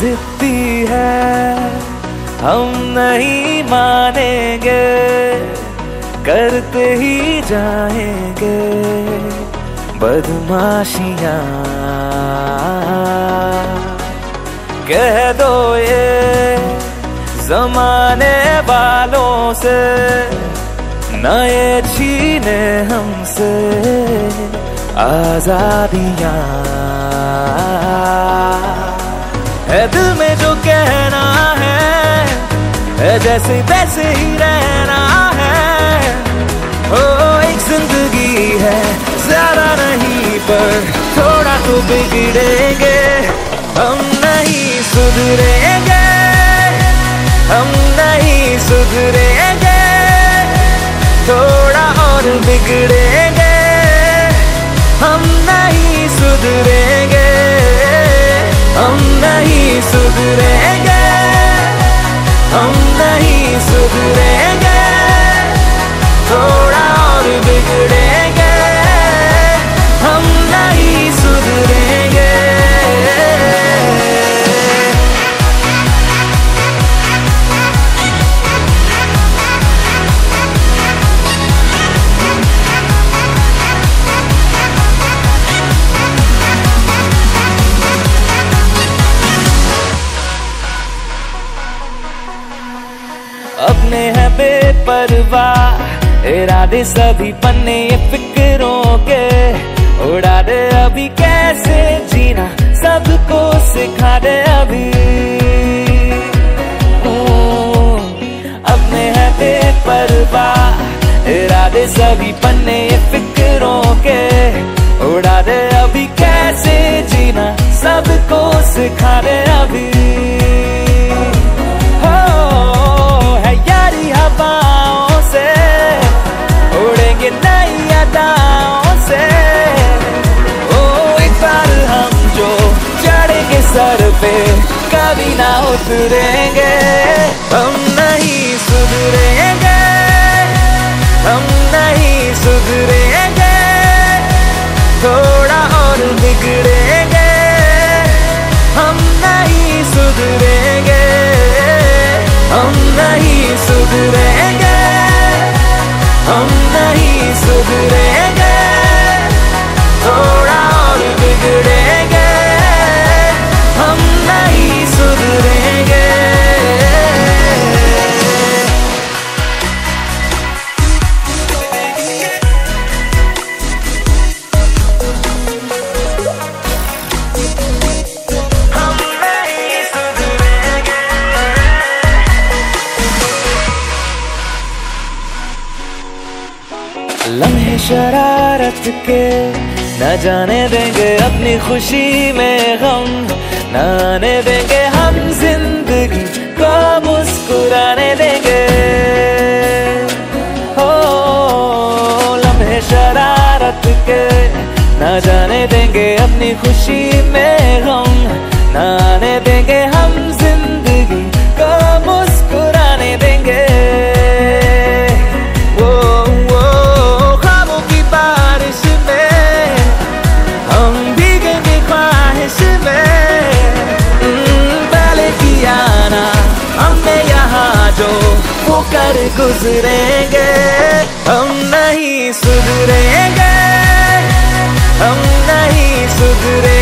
जिद्दी है, हम नहीं मानेंगे, करते ही जाएँगे बदमाशियाँ। कह दो ये जमाने वालों से, नए छीने हमसे आजादियाँ। है दिल में जो कहना है, है जैसे तैसे ही रहना है। ओ एक ज़िंदगी है ज़्यादा नहीं पर थोड़ा तो बिगड़ेंगे। हम नहीं सुधरेंगे हम नहीं सुधरेंगे। थोड़ा और बिगड़ेंगे हम नहीं सुधरेंगे। नहीं सुधरेंगे। हम नहीं सुधरेंगे। अपने हैं बेपरवाह। इरादे सभी पन्ने फिक्रों के। उड़ा दे अभी कैसे जीना? सबको सिखा दे अभी। अपने हैं बेपरवाह। इरादे सभी पन्ने फिक्रों के। उड़ा दे अभी कैसे जीना? सबको सिखा दे अभी। सर पे कभी ना उतरेंगे। हम नहीं सुधरेंगे। हम नहीं सुधरेंगे। थोड़ा और बिगड़ेंगे। हम नहीं सुधरेंगे। हम नहीं सुधरेंगे। हम नहीं सुधरेंगे। शरारत के न जाने देंगे अपनी खुशी में गम, न आने देंगे हम ज़िंदगी को मुस्कुराने देंगे। हो, लम्हे शरारत के न जाने देंगे अपनी खुशी वो कर गुजरेंगे हम नहीं सुधरेंगे हम नहीं सुधरेंगे